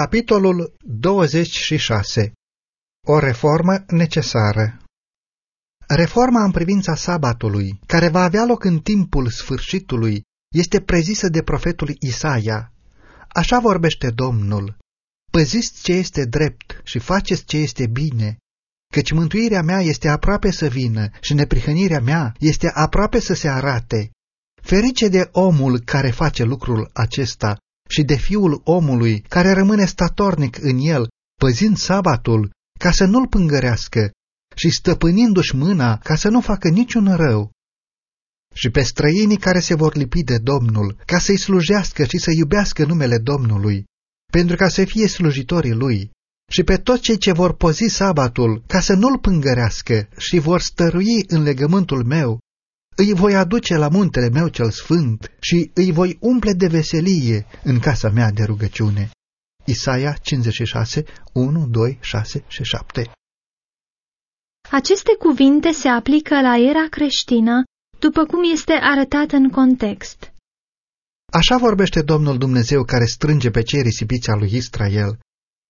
Capitolul 26 O reformă necesară Reforma în privința sabatului, care va avea loc în timpul sfârșitului, este prezisă de profetul Isaia. Așa vorbește Domnul. Păziți ce este drept și faceți ce este bine, căci mântuirea mea este aproape să vină și neprihănirea mea este aproape să se arate. Ferice de omul care face lucrul acesta și de fiul omului care rămâne statornic în el, păzind sabatul, ca să nu-l pângărească și stăpânindu-și mâna ca să nu facă niciun rău. Și pe străinii care se vor lipi de Domnul, ca să-i slujească și să iubească numele Domnului, pentru ca să fie slujitorii lui, și pe toți cei ce vor pozi sabatul, ca să nu-l pângărească și vor stărui în legământul meu, îi voi aduce la muntele meu cel sfânt și îi voi umple de veselie în casa mea de rugăciune. Isaia 56, 1, 2, 6 și 7 Aceste cuvinte se aplică la era creștină, după cum este arătat în context. Așa vorbește Domnul Dumnezeu care strânge pe cei risipiți al lui Israel.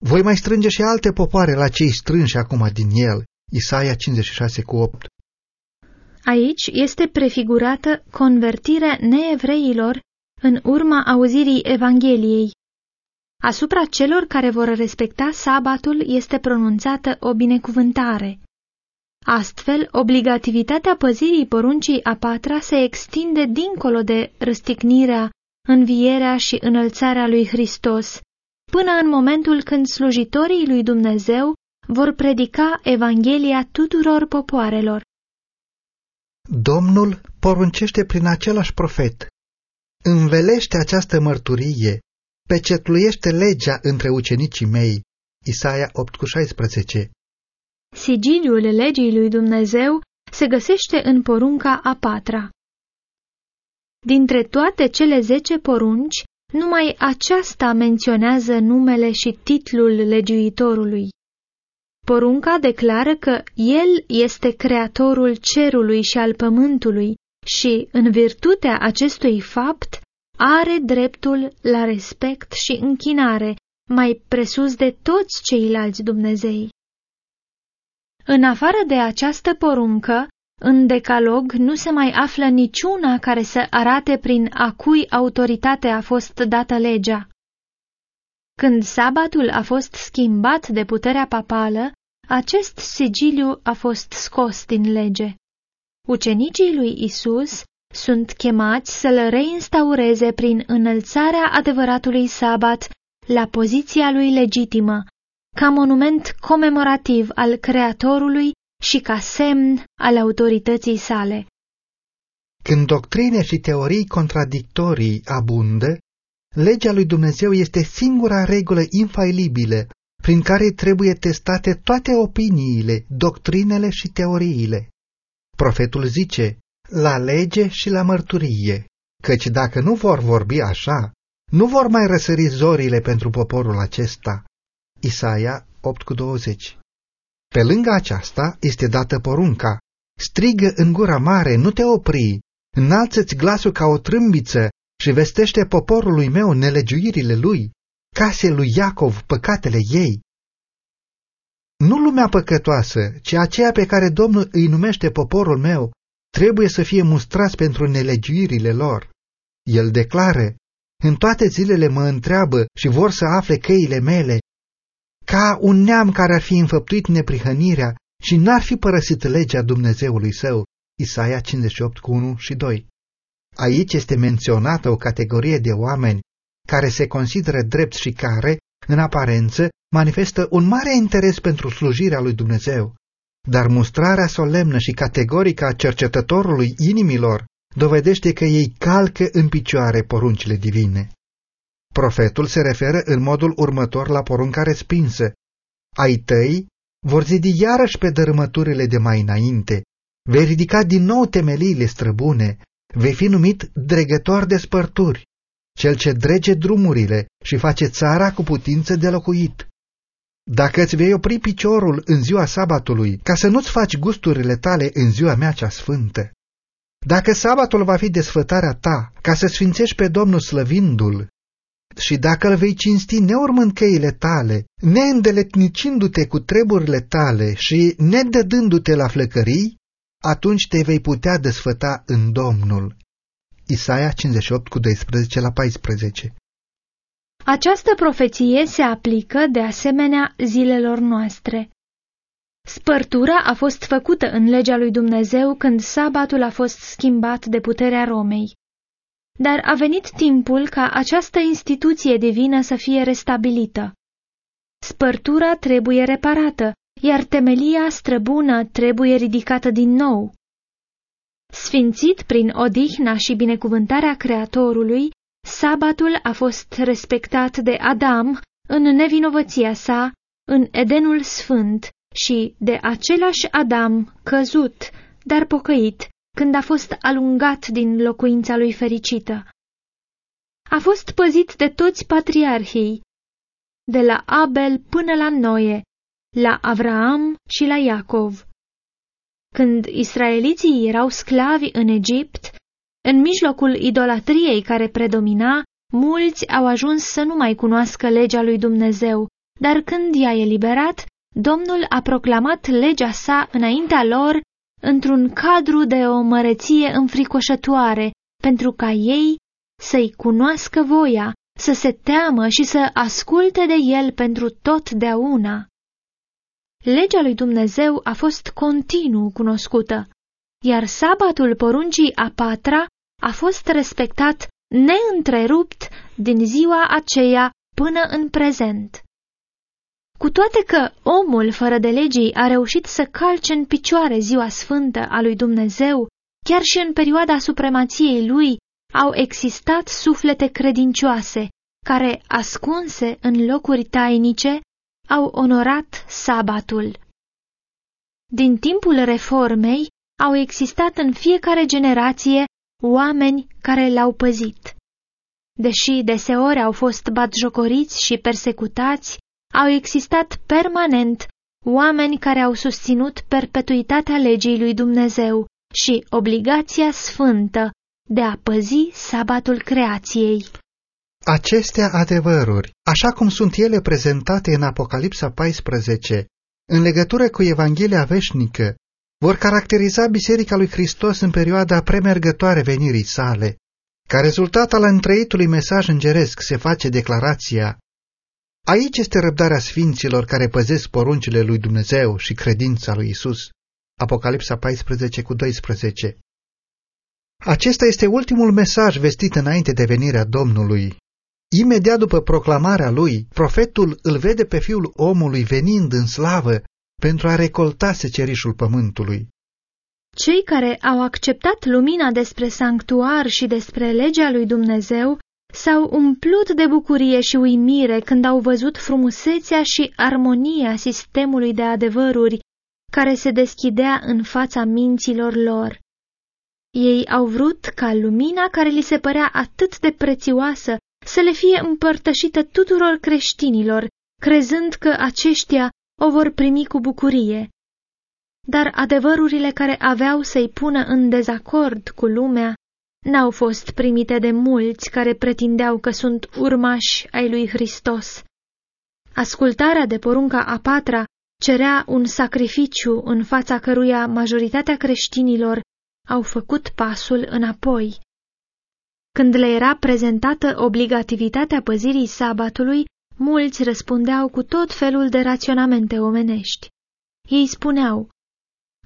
Voi mai strânge și alte popoare la cei strânși acum din el. Isaia 56 cu 8 Aici este prefigurată convertirea neevreilor în urma auzirii Evangheliei. Asupra celor care vor respecta sabatul este pronunțată o binecuvântare. Astfel, obligativitatea păzirii poruncii a patra se extinde dincolo de răstignirea, învierea și înălțarea lui Hristos, până în momentul când slujitorii lui Dumnezeu vor predica Evanghelia tuturor popoarelor. Domnul poruncește prin același profet. Învelește această mărturie, pecetluiește legea între ucenicii mei. Isaia 8,16 Sigiliul legii lui Dumnezeu se găsește în porunca a patra. Dintre toate cele zece porunci, numai aceasta menționează numele și titlul legiuitorului. Porunca declară că El este creatorul cerului și al pământului și, în virtutea acestui fapt, are dreptul la respect și închinare mai presus de toți ceilalți Dumnezei. În afară de această poruncă, în decalog nu se mai află niciuna care să arate prin a cui autoritate a fost dată legea. Când sabatul a fost schimbat de puterea papală, acest sigiliu a fost scos din lege. Ucenicii lui Isus sunt chemați să-l reinstaureze prin înălțarea adevăratului sabat la poziția lui legitimă, ca monument comemorativ al Creatorului și ca semn al autorității sale. Când doctrine și teorii contradictorii abundă, legea lui Dumnezeu este singura regulă infailibilă prin care trebuie testate toate opiniile, doctrinele și teoriile. Profetul zice, la lege și la mărturie, căci dacă nu vor vorbi așa, nu vor mai răsări zorile pentru poporul acesta. Isaia 8,20 Pe lângă aceasta este dată porunca, strigă în gura mare, nu te opri, înalță-ți glasul ca o trâmbiță și vestește poporului meu nelegiuirile lui, case lui Iacov păcatele ei. Nu lumea păcătoasă, ci aceea pe care Domnul îi numește poporul meu, trebuie să fie mustrați pentru nelegiuirile lor. El declară, în toate zilele mă întreabă și vor să afle căile mele, ca un neam care ar fi înfăptuit neprihănirea și n-ar fi părăsit legea Dumnezeului său. Isaia 58 cu 1 și 2. Aici este menționată o categorie de oameni care se consideră drept și care, în aparență, manifestă un mare interes pentru slujirea lui Dumnezeu. Dar mustrarea solemnă și categorică a cercetătorului inimilor dovedește că ei calcă în picioare poruncile divine. Profetul se referă în modul următor la porunca respinsă. Ai tăi vor zidi iarăși pe dărâmăturile de mai înainte, vei ridica din nou temeliile străbune, vei fi numit dregător de spărturi, cel ce drege drumurile și face țara cu putință de locuit. Dacă îți vei opri piciorul în ziua sabatului, ca să nu-ți faci gusturile tale în ziua mea cea sfântă, dacă sabatul va fi desfătarea ta, ca să sfințești pe Domnul slăvindu-l, și dacă îl vei cinsti neurmând căile tale, neîndeletnicindu-te cu treburile tale și nedădându-te la flăcării, atunci te vei putea desfăta în Domnul. Isaia 58 cu 12 la 14 Această profeție se aplică de asemenea zilelor noastre. Spărtura a fost făcută în legea lui Dumnezeu când sabatul a fost schimbat de puterea Romei. Dar a venit timpul ca această instituție divină să fie restabilită. Spărtura trebuie reparată, iar temelia străbună trebuie ridicată din nou. Sfințit prin odihna și binecuvântarea Creatorului, sabatul a fost respectat de Adam în nevinovăția sa, în Edenul Sfânt și de același Adam căzut, dar pocăit, când a fost alungat din locuința lui fericită. A fost păzit de toți patriarhii, de la Abel până la Noe, la Avraam și la Iacov. Când israeliții erau sclavi în Egipt, în mijlocul idolatriei care predomina, mulți au ajuns să nu mai cunoască legea lui Dumnezeu, dar când i-a eliberat, Domnul a proclamat legea sa înaintea lor într-un cadru de o măreție înfricoșătoare, pentru ca ei să-i cunoască voia, să se teamă și să asculte de el pentru totdeauna. Legea lui Dumnezeu a fost continuu cunoscută, iar sabatul poruncii a patra a fost respectat neîntrerupt din ziua aceea până în prezent. Cu toate că omul fără de legii a reușit să calce în picioare ziua sfântă a lui Dumnezeu, chiar și în perioada supremației lui au existat suflete credincioase, care, ascunse în locuri tainice, au onorat sabatul. Din timpul reformei au existat în fiecare generație oameni care l-au păzit. Deși deseori au fost batjocoriți și persecutați, au existat permanent oameni care au susținut perpetuitatea legii lui Dumnezeu și obligația sfântă de a păzi sabatul creației. Acestea adevăruri, așa cum sunt ele prezentate în Apocalipsa 14, în legătură cu Evanghelia veșnică, vor caracteriza Biserica lui Hristos în perioada premergătoare venirii sale. Ca rezultat al întrăitului mesaj îngeresc se face declarația Aici este răbdarea sfinților care păzesc poruncile lui Dumnezeu și credința lui Isus. Apocalipsa 14 cu 12 Acesta este ultimul mesaj vestit înainte de venirea Domnului. Imediat după proclamarea lui, profetul îl vede pe fiul omului venind în slavă pentru a recolta secerișul pământului. Cei care au acceptat lumina despre sanctuar și despre legea lui Dumnezeu s-au umplut de bucurie și uimire când au văzut frumusețea și armonia sistemului de adevăruri care se deschidea în fața minților lor. Ei au vrut ca lumina care li se părea atât de prețioasă să le fie împărtășită tuturor creștinilor, crezând că aceștia o vor primi cu bucurie. Dar adevărurile care aveau să-i pună în dezacord cu lumea n-au fost primite de mulți care pretindeau că sunt urmași ai lui Hristos. Ascultarea de porunca a patra cerea un sacrificiu în fața căruia majoritatea creștinilor au făcut pasul înapoi. Când le era prezentată obligativitatea păzirii sabatului, mulți răspundeau cu tot felul de raționamente omenești. Ei spuneau,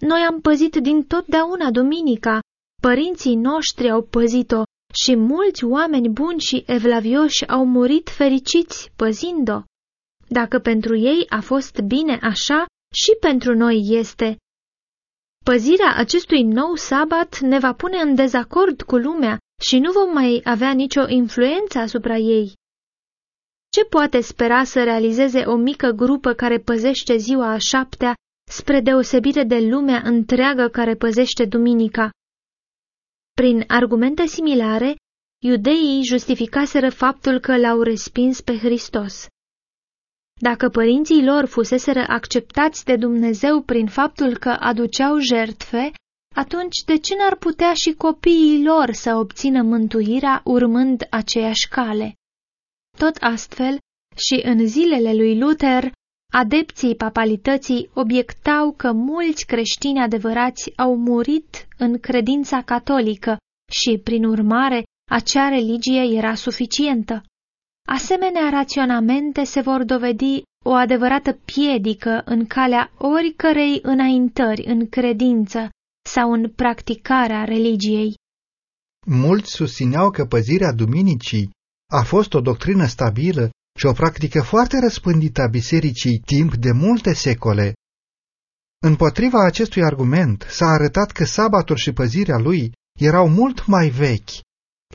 Noi am păzit din totdeauna duminica, părinții noștri au păzit-o și mulți oameni buni și evlavioși au murit fericiți păzind-o. Dacă pentru ei a fost bine așa, și pentru noi este. Păzirea acestui nou sabat ne va pune în dezacord cu lumea și nu vom mai avea nicio influență asupra ei. Ce poate spera să realizeze o mică grupă care păzește ziua a șaptea, spre deosebire de lumea întreagă care păzește duminica? Prin argumente similare, iudeii justificaseră faptul că l-au respins pe Hristos. Dacă părinții lor fuseseră acceptați de Dumnezeu prin faptul că aduceau jertfe, atunci de ce n-ar putea și copiii lor să obțină mântuirea urmând aceeași cale? Tot astfel, și în zilele lui Luther, adepții papalității obiectau că mulți creștini adevărați au murit în credința catolică și, prin urmare, acea religie era suficientă. Asemenea raționamente se vor dovedi o adevărată piedică în calea oricărei înaintări în credință sau în practicarea religiei. Mulți susțineau că păzirea duminicii a fost o doctrină stabilă și o practică foarte răspândită a bisericii timp de multe secole. Împotriva acestui argument s-a arătat că sabatul și păzirea lui erau mult mai vechi,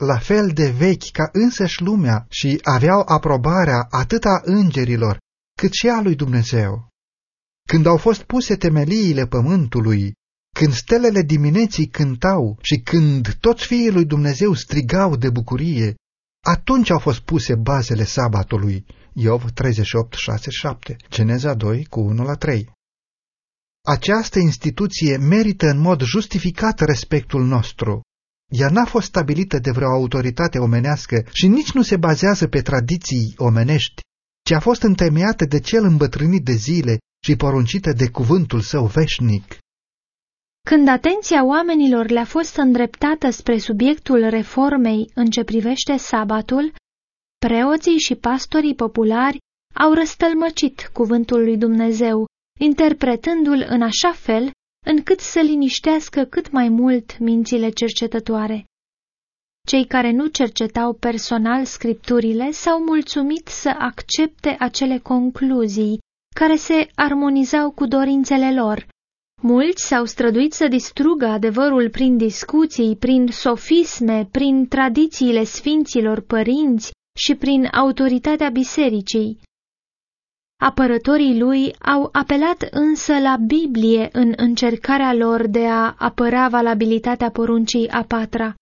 la fel de vechi ca însăși lumea și aveau aprobarea atât a îngerilor cât și a lui Dumnezeu. Când au fost puse temeliile pământului, când stelele dimineții cântau și când toți fiii lui Dumnezeu strigau de bucurie, atunci au fost puse bazele sabatului. Iov 38, 6, 7, Geneza 2 cu 1 la 3. Această instituție merită în mod justificat respectul nostru. Ea n-a fost stabilită de vreo autoritate omenească și nici nu se bazează pe tradiții omenești, ci a fost întemeiată de cel îmbătrânit de zile și poruncită de cuvântul său veșnic. Când atenția oamenilor le-a fost îndreptată spre subiectul reformei în ce privește sabatul, preoții și pastorii populari au răstălmăcit cuvântul lui Dumnezeu, interpretându-l în așa fel încât să liniștească cât mai mult mințile cercetătoare. Cei care nu cercetau personal scripturile s-au mulțumit să accepte acele concluzii care se armonizau cu dorințele lor. Mulți s-au străduit să distrugă adevărul prin discuții, prin sofisme, prin tradițiile sfinților părinți și prin autoritatea bisericii. Apărătorii lui au apelat însă la Biblie în încercarea lor de a apăra valabilitatea poruncii a patra.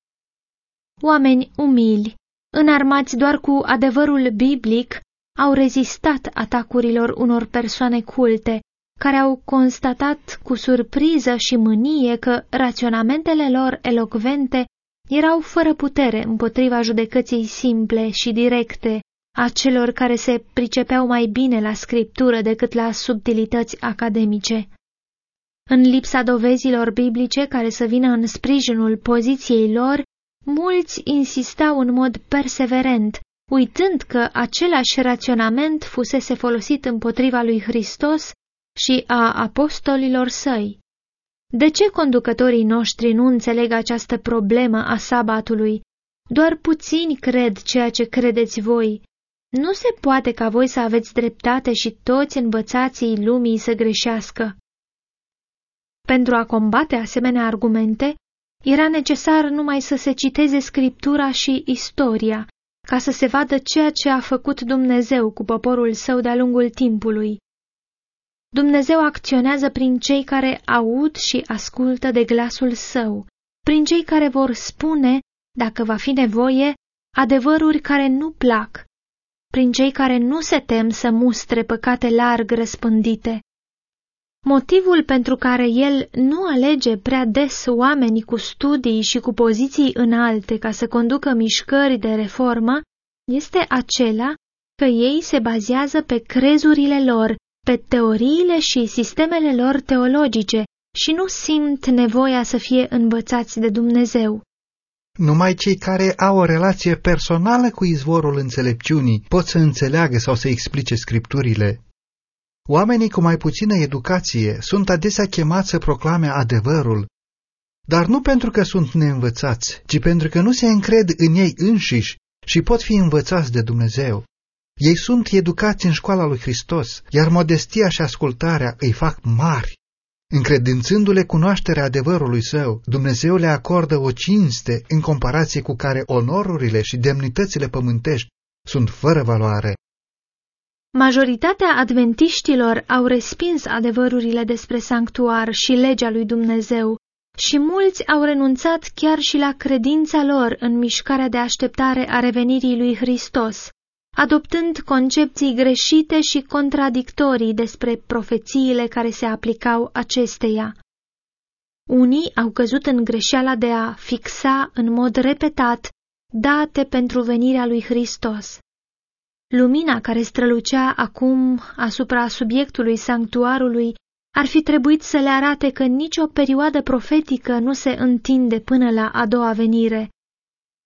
Oameni umili, înarmați doar cu adevărul biblic, au rezistat atacurilor unor persoane culte, care au constatat cu surpriză și mânie că raționamentele lor elocvente erau fără putere împotriva judecății simple și directe a celor care se pricepeau mai bine la scriptură decât la subtilități academice. În lipsa dovezilor biblice care să vină în sprijinul poziției lor, mulți insistau în mod perseverent, uitând că același raționament fusese folosit împotriva lui Hristos și a apostolilor săi. De ce conducătorii noștri nu înțeleg această problemă a sabatului? Doar puțini cred ceea ce credeți voi. Nu se poate ca voi să aveți dreptate și toți învățații lumii să greșească. Pentru a combate asemenea argumente, era necesar numai să se citeze scriptura și istoria, ca să se vadă ceea ce a făcut Dumnezeu cu poporul său de-a lungul timpului. Dumnezeu acționează prin cei care aud și ascultă de glasul său, prin cei care vor spune, dacă va fi nevoie, adevăruri care nu plac, prin cei care nu se tem să mustre păcate larg răspândite. Motivul pentru care el nu alege prea des oamenii cu studii și cu poziții înalte ca să conducă mișcări de reformă este acela că ei se bazează pe crezurile lor, pe teoriile și sistemele lor teologice și nu simt nevoia să fie învățați de Dumnezeu. Numai cei care au o relație personală cu izvorul înțelepciunii pot să înțeleagă sau să explice scripturile. Oamenii cu mai puțină educație sunt adesea chemați să proclame adevărul, dar nu pentru că sunt neînvățați, ci pentru că nu se încred în ei înșiși și pot fi învățați de Dumnezeu. Ei sunt educați în școala lui Hristos, iar modestia și ascultarea îi fac mari. Încredințându-le cunoașterea adevărului său, Dumnezeu le acordă o cinste în comparație cu care onorurile și demnitățile pământești sunt fără valoare. Majoritatea adventiștilor au respins adevărurile despre sanctuar și legea lui Dumnezeu și mulți au renunțat chiar și la credința lor în mișcarea de așteptare a revenirii lui Hristos, adoptând concepții greșite și contradictorii despre profețiile care se aplicau acesteia. Unii au căzut în greșeala de a fixa în mod repetat date pentru venirea lui Hristos. lumina care strălucea acum asupra subiectului sanctuarului ar fi trebuit să le arate că nicio perioadă profetică nu se întinde până la a doua venire,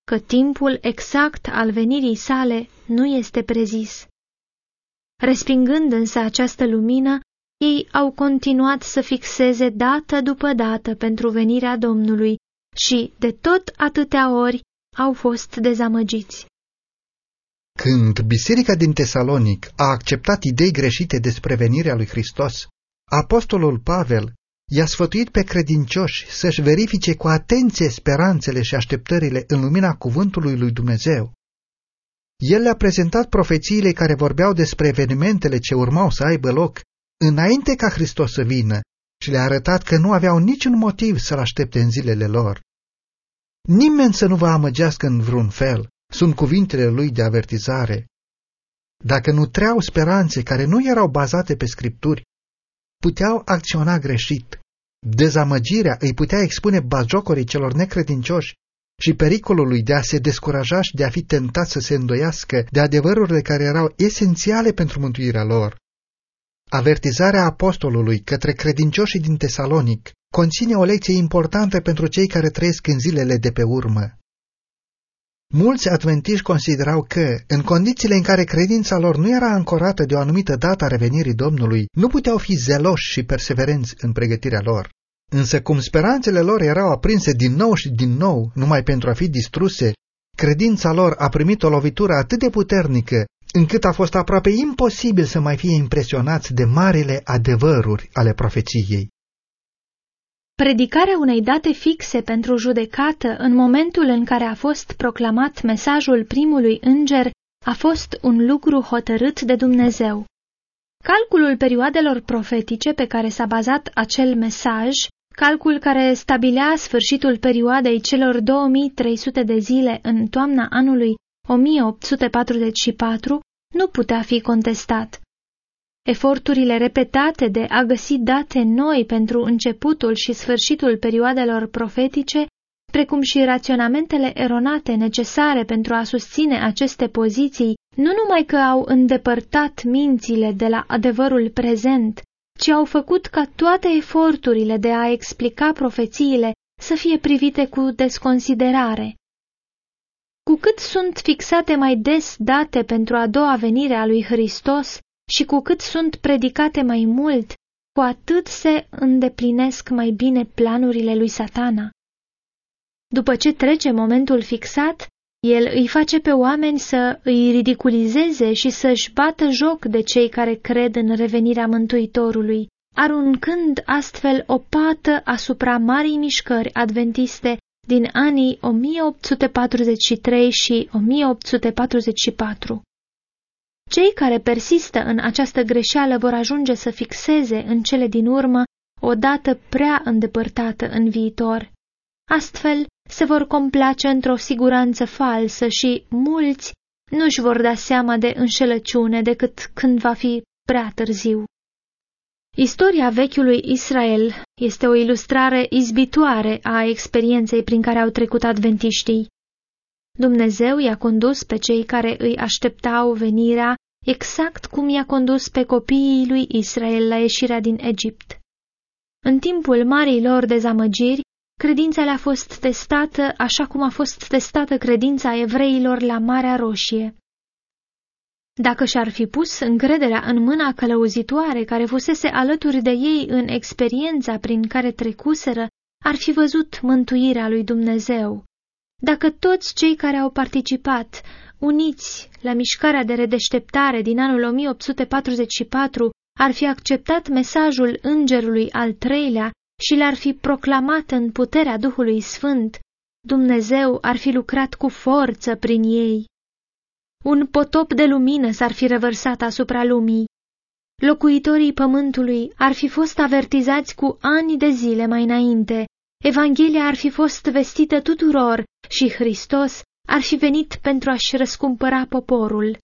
că timpul exact al venirii sale nu este prezis. Respingând însă această lumină, ei au continuat să fixeze dată după dată pentru venirea Domnului și, de tot atâtea ori, au fost dezamăgiți. Când biserica din Tesalonic a acceptat idei greșite despre venirea lui Hristos, apostolul Pavel i-a sfătuit pe credincioși să-și verifice cu atenție speranțele și așteptările în lumina cuvântului lui Dumnezeu. El le-a prezentat profețiile care vorbeau despre evenimentele ce urmau să aibă loc înainte ca Hristos să vină și le-a arătat că nu aveau niciun motiv să-L aștepte în zilele lor. Nimeni să nu vă amăgească în vreun fel, sunt cuvintele lui de avertizare. Dacă nu treau speranțe care nu erau bazate pe scripturi, puteau acționa greșit. Dezamăgirea îi putea expune bajocorii celor necredincioși și pericolului de a se descuraja și de a fi tentat să se îndoiască de adevărurile care erau esențiale pentru mântuirea lor. Avertizarea apostolului către credincioșii din Tesalonic conține o lecție importantă pentru cei care trăiesc în zilele de pe urmă. Mulți adventiști considerau că, în condițiile în care credința lor nu era ancorată de o anumită dată a revenirii Domnului, nu puteau fi zeloși și perseverenți în pregătirea lor. Însă cum speranțele lor erau aprinse din nou și din nou, numai pentru a fi distruse, credința lor a primit o lovitură atât de puternică, încât a fost aproape imposibil să mai fie impresionați de marile adevăruri ale profeției. Predicarea unei date fixe pentru judecată în momentul în care a fost proclamat mesajul primului înger a fost un lucru hotărât de Dumnezeu. Calculul perioadelor profetice pe care s-a bazat acel mesaj, calcul care stabilea sfârșitul perioadei celor 2300 de zile în toamna anului 1844, nu putea fi contestat. Eforturile repetate de a găsi date noi pentru începutul și sfârșitul perioadelor profetice, precum și raționamentele eronate necesare pentru a susține aceste poziții, nu numai că au îndepărtat mințile de la adevărul prezent, ci au făcut ca toate eforturile de a explica profețiile să fie privite cu desconsiderare. Cu cât sunt fixate mai des date pentru a doua venire a lui Hristos, și cu cât sunt predicate mai mult, cu atât se îndeplinesc mai bine planurile lui satana. După ce trece momentul fixat, el îi face pe oameni să îi ridiculizeze și să-și bată joc de cei care cred în revenirea Mântuitorului, aruncând astfel o pată asupra marii mișcări adventiste din anii 1843 și 1844. Cei care persistă în această greșeală vor ajunge să fixeze în cele din urmă o dată prea îndepărtată în viitor. Astfel, se vor complace într-o siguranță falsă și mulți nu-și vor da seama de înșelăciune decât când va fi prea târziu. Istoria vechiului Israel este o ilustrare izbitoare a experienței prin care au trecut adventiștii. Dumnezeu i-a condus pe cei care îi așteptau venirea exact cum i-a condus pe copiii lui Israel la ieșirea din Egipt. În timpul marii lor dezamăgiri, credința le-a fost testată așa cum a fost testată credința evreilor la Marea Roșie. Dacă și-ar fi pus încrederea în mâna călăuzitoare care fusese alături de ei în experiența prin care trecuseră, ar fi văzut mântuirea lui Dumnezeu. Dacă toți cei care au participat, uniți la mișcarea de redeșteptare din anul 1844, ar fi acceptat mesajul îngerului al treilea și l-ar fi proclamat în puterea Duhului Sfânt, Dumnezeu ar fi lucrat cu forță prin ei. Un potop de lumină s-ar fi revărsat asupra lumii. Locuitorii pământului ar fi fost avertizați cu ani de zile mai înainte. Evanghelia ar fi fost vestită tuturor și Hristos ar fi venit pentru a-și răscumpăra poporul.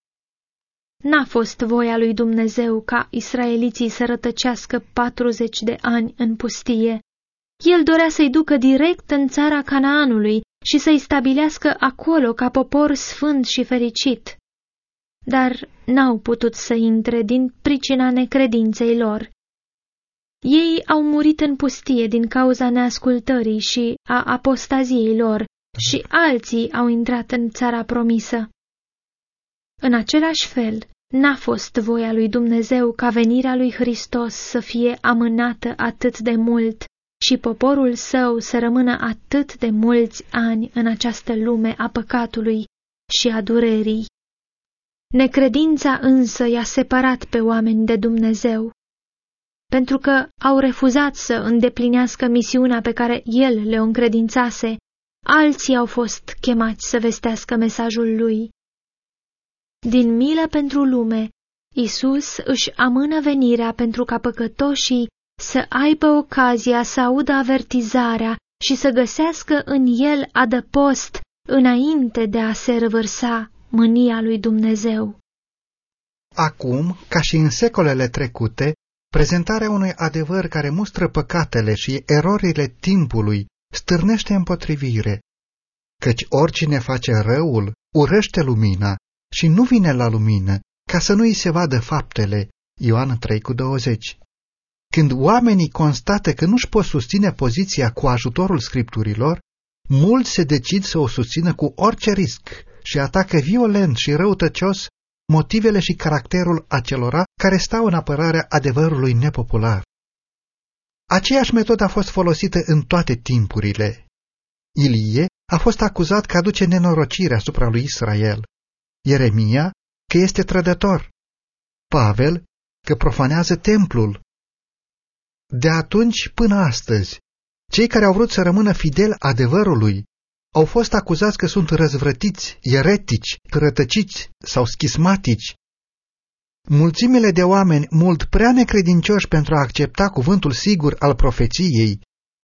N-a fost voia lui Dumnezeu ca israeliții să rătăcească patruzeci de ani în pustie. El dorea să-i ducă direct în țara Canaanului și să-i stabilească acolo ca popor sfânt și fericit. dar n-au putut să intre din pricina necredinței lor. Ei au murit în pustie din cauza neascultării și a apostaziei lor și alții au intrat în țara promisă. În același fel, n-a fost voia lui Dumnezeu ca venirea lui Hristos să fie amânată atât de mult și poporul său să rămână atât de mulți ani în această lume a păcatului și a durerii. Necredința însă i-a separat pe oameni de Dumnezeu, pentru că au refuzat să îndeplinească misiunea pe care El le-o încredințase, alții au fost chemați să vestească mesajul Lui. Din milă pentru lume, Isus își amână venirea pentru ca păcătoșii să aibă ocazia să audă avertizarea și să găsească în el adăpost înainte de a se revărsa mânia lui Dumnezeu. Acum, ca și în secolele trecute, prezentarea unui adevăr care mustră păcatele și erorile timpului stârnește împotrivire, căci oricine face răul urăște lumina și nu vine la lumină ca să nu îi se vadă faptele. Ioan 3 cu 20 Când oamenii constată că nu-și pot susține poziția cu ajutorul scripturilor, mulți se decid să o susțină cu orice risc și atacă violent și răutăcios motivele și caracterul acelora care stau în apărarea adevărului nepopular. Aceeași metodă a fost folosită în toate timpurile. Ilie a fost acuzat că aduce nenorocire asupra lui Israel, Ieremia că este trădător, Pavel că profanează templul. De atunci până astăzi, cei care au vrut să rămână fideli adevărului au fost acuzați că sunt răzvrătiți, eretici, rătăciți sau schismatici. Mulțimile de oameni mult prea necredincioși pentru a accepta cuvântul sigur al profeției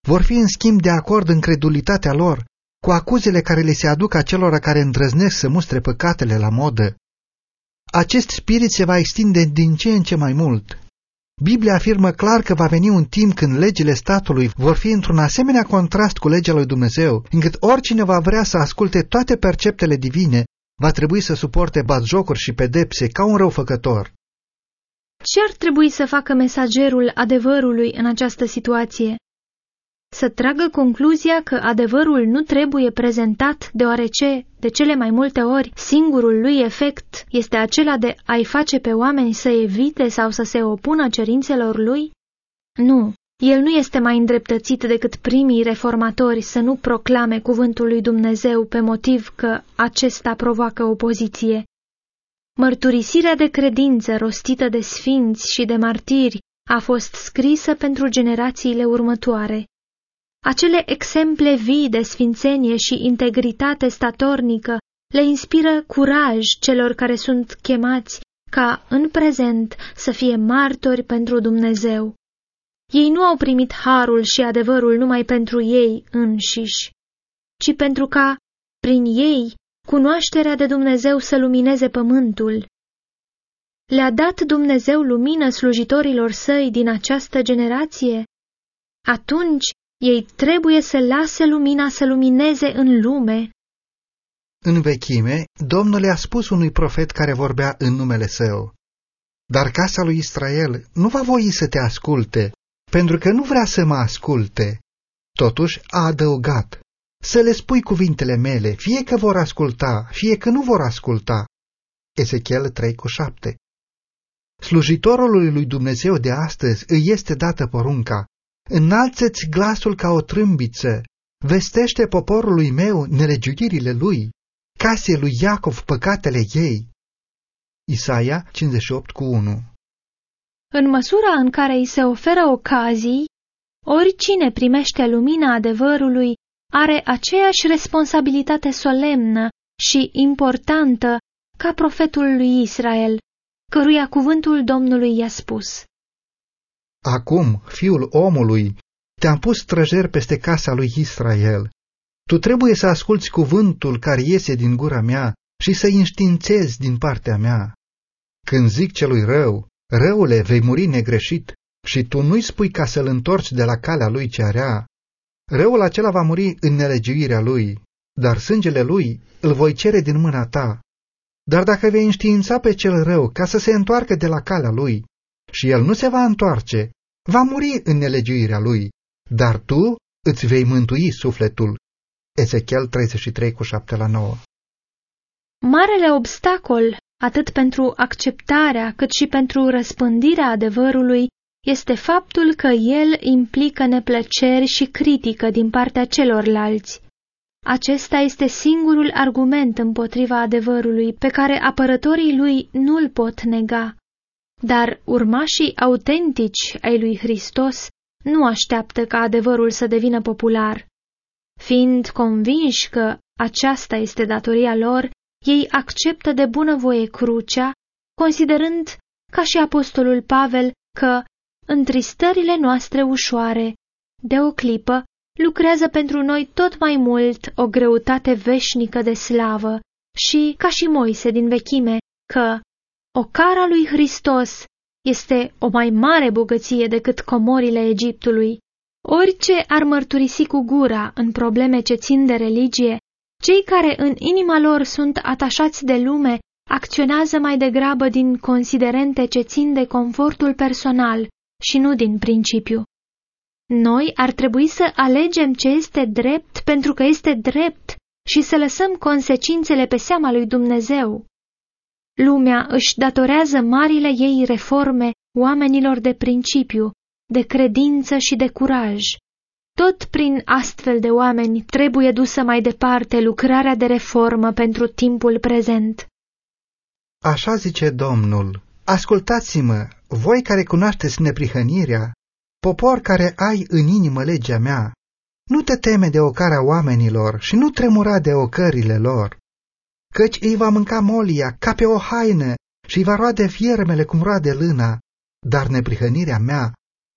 vor fi în schimb de acord în credulitatea lor cu acuzele care le se aduc acelora care îndrăznesc să mustre păcatele la modă. Acest spirit se va extinde din ce în ce mai mult. Biblia afirmă clar că va veni un timp când legile statului vor fi într-un asemenea contrast cu legea lui Dumnezeu, încât oricine va vrea să asculte toate perceptele divine, va trebui să suporte batjocuri și pedepse ca un răufăcător. Ce ar trebui să facă mesagerul adevărului în această situație? Să tragă concluzia că adevărul nu trebuie prezentat deoarece, de cele mai multe ori, singurul lui efect este acela de a-i face pe oameni să evite sau să se opună cerințelor lui? Nu, el nu este mai îndreptățit decât primii reformatori să nu proclame cuvântul lui Dumnezeu pe motiv că acesta provoacă opoziție. Mărturisirea de credință rostită de sfinți și de martiri a fost scrisă pentru generațiile următoare. Acele exemple vii de sfințenie și integritate statornică le inspiră curaj celor care sunt chemați ca în prezent să fie martori pentru Dumnezeu. Ei nu au primit harul și adevărul numai pentru ei înșiși, ci pentru ca, prin ei, cunoașterea de Dumnezeu să lumineze pământul. Le-a dat Dumnezeu lumină slujitorilor săi din această generație? Atunci ei trebuie să lase lumina să lumineze în lume. În vechime, Domnul i-a spus unui profet care vorbea în numele său, Dar casa lui Israel nu va voi să te asculte, pentru că nu vrea să mă asculte. Totuși a adăugat, să le spui cuvintele mele, fie că vor asculta, fie că nu vor asculta. Ezechiel 3 cu 7 Slujitorului lui Dumnezeu de astăzi îi este dată porunca, Înalță-ți glasul ca o trâmbiță, vestește poporului meu nelegiuirile lui, casei lui Iacov păcatele ei. Isaia 58 cu 1 În măsura în care îi se oferă ocazii, oricine primește lumina adevărului are aceeași responsabilitate solemnă și importantă ca profetul lui Israel, căruia cuvântul Domnului i-a spus. Acum, fiul omului, te-am pus străjer peste casa lui Israel. Tu trebuie să asculți cuvântul care iese din gura mea și să-i înștiințezi din partea mea. Când zic celui rău, răule, vei muri negreșit și tu nu-i spui ca să-l întorci de la calea lui ce area. Răul acela va muri în nelegiuirea lui, dar sângele lui îl voi cere din mâna ta. Dar dacă vei înștiința pe cel rău ca să se întoarcă de la calea lui și el nu se va întoarce, va muri în nelegiuirea lui, dar tu îți vei mântui sufletul. Ezechiel 33 cu 7 la 9 Marele obstacol, atât pentru acceptarea cât și pentru răspândirea adevărului, este faptul că el implică neplăceri și critică din partea celorlalți. Acesta este singurul argument împotriva adevărului pe care apărătorii lui nu-l pot nega. Dar urmașii autentici ai lui Hristos nu așteaptă ca adevărul să devină popular. Fiind convinși că aceasta este datoria lor, ei acceptă de bunăvoie crucea, considerând, ca și apostolul Pavel, că întristările noastre ușoare, de o clipă, lucrează pentru noi tot mai mult o greutate veșnică de slavă și, ca și Moise din vechime, că o cara lui Hristos este o mai mare bogăție decât comorile Egiptului. Orice ar mărturisi cu gura în probleme ce țin de religie, cei care în inima lor sunt atașați de lume acționează mai degrabă din considerente ce țin de confortul personal și nu din principiu. Noi ar trebui să alegem ce este drept pentru că este drept și să lăsăm consecințele pe seama lui Dumnezeu. Lumea își datorează marile ei reforme oamenilor de principiu, de credință și de curaj. Tot prin astfel de oameni trebuie dusă mai departe lucrarea de reformă pentru timpul prezent. Așa zice Domnul, ascultați-mă, voi care cunoașteți neprihănirea, popor care ai în inimă legea mea, nu te teme de ocara oamenilor și nu tremura de ocările lor, căci îi va mânca molia ca pe o haină și îi va roade fiermele cum roade lâna, dar neprihănirea mea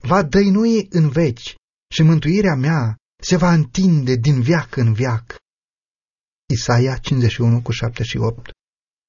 va dăinui în veci și mântuirea mea se va întinde din viac în viac. Isaia 51 cu 7 și 8